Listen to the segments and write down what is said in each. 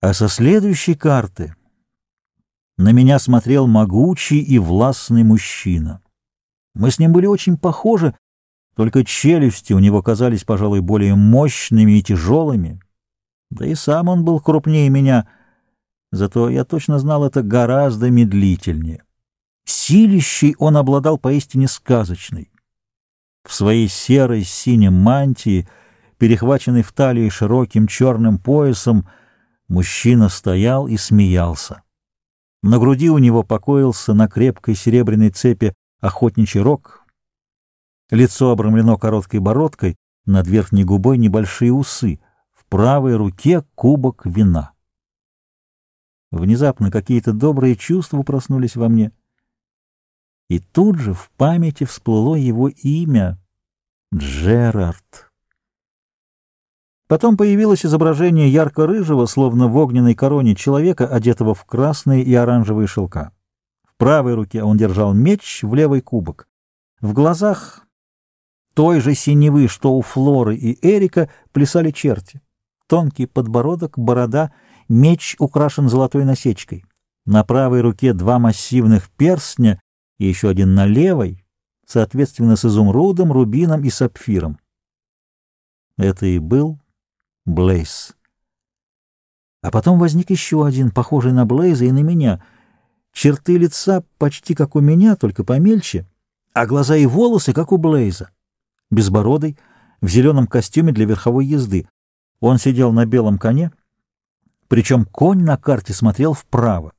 А со следующей карты на меня смотрел могучий и властный мужчина. Мы с ним были очень похожи, только челюсти у него казались, пожалуй, более мощными и тяжелыми. Да и сам он был крупнее меня, зато я точно знал это гораздо медлительнее. Силищей он обладал поистине сказочной. В своей серой синей мантии, перехваченной в талии широким черным поясом, мужчина стоял и смеялся. На груди у него покоился на крепкой серебряной цепи охотничий рог. Лицо обрамлено короткой бородкой, над верхней губой небольшие усы, в правой руке кубок вина. Внезапно какие-то добрые чувства проснулись во мне. И тут же в памяти всплыло его имя — Джерард. Потом появилось изображение ярко-рыжего, словно в огненной короне человека, одетого в красные и оранжевые шелка. В правой руке он держал меч, в левой — кубок. В глазах той же синевы, что у Флоры и Эрика, плясали черти. Тонкий подбородок, борода, меч украшен золотой насечкой. На правой руке два массивных перстня и еще один на левой, соответственно, с изумрудом, рубином и сапфиром. Это и был Блейз. А потом возник еще один, похожий на Блейза и на меня. Черты лица почти как у меня, только помельче, а глаза и волосы как у Блейза. Безбородый, в зеленом костюме для верховой езды. Он сидел на белом коне, причем конь на карте смотрел вправо.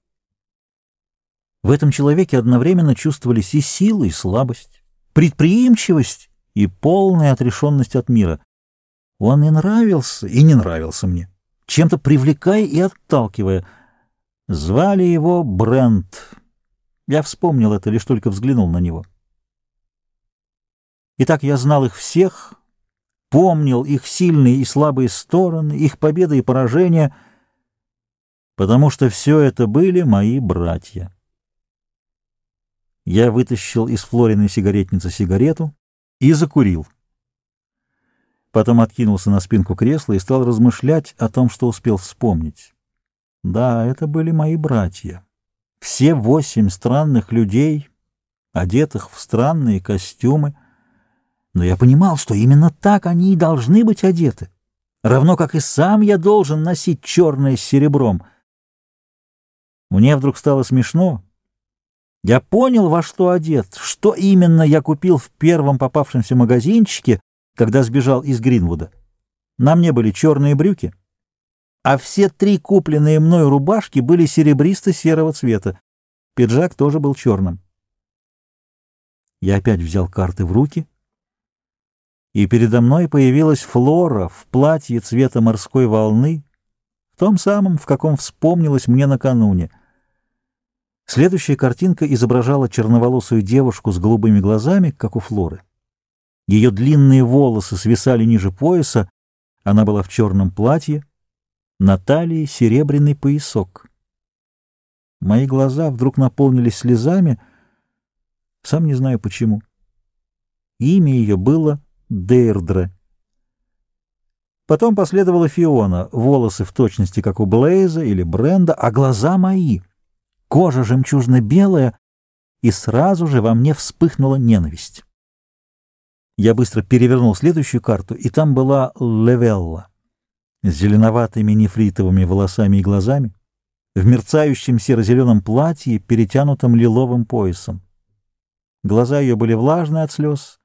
В этом человеке одновременно чувствовались и сила, и слабость, предприимчивость и полная отрешенность от мира. Он и нравился, и не нравился мне, чем-то привлекая и отталкивая. Звали его Брент. Я вспомнил это, лишь только взглянул на него. Итак, я знал их всех, помнил их сильные и слабые стороны, их победы и поражения, потому что все это были мои братья. Я вытащил из Флориной сигаретницы сигарету и закурил. Потом откинулся на спинку кресла и стал размышлять о том, что успел вспомнить. Да, это были мои братья. Все восемь странных людей, одетых в странные костюмы. Но я понимал, что именно так они и должны быть одеты. Равно как и сам я должен носить черное с серебром. Мне вдруг стало смешно. Я понял, во что одет, что именно я купил в первом попавшемся магазинчике, когда сбежал из Гринвуда. На мне были черные брюки, а все три купленные мной рубашки были серебристо-серого цвета. Пиджак тоже был черным. Я опять взял карты в руки, и передо мной появилась Флора в платье цвета морской волны, в том самом, в каком вспомнилось мне накануне. Следующая картинка изображала черноволосую девушку с голубыми глазами, как у Флоры. Ее длинные волосы свисали ниже пояса, она была в черном платье, на талии серебряный поясок. Мои глаза вдруг наполнились слезами, сам не знаю почему. Имя ее было Дейрдре. Потом последовала Фиона, волосы в точности, как у Блейза или Бренда, а глаза мои, кожа жемчужно-белая, и сразу же во мне вспыхнула ненависть. Я быстро перевернул следующую карту, и там была Левелла с зеленоватыми нефритовыми волосами и глазами, в мерцающем серо-зеленом платье, перетянутом лиловым поясом. Глаза ее были влажны от слез,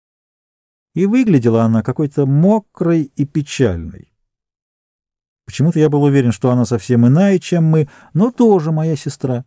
и выглядела она какой-то мокрой и печальной. Почему-то я был уверен, что она совсем иная, чем мы, но тоже моя сестра.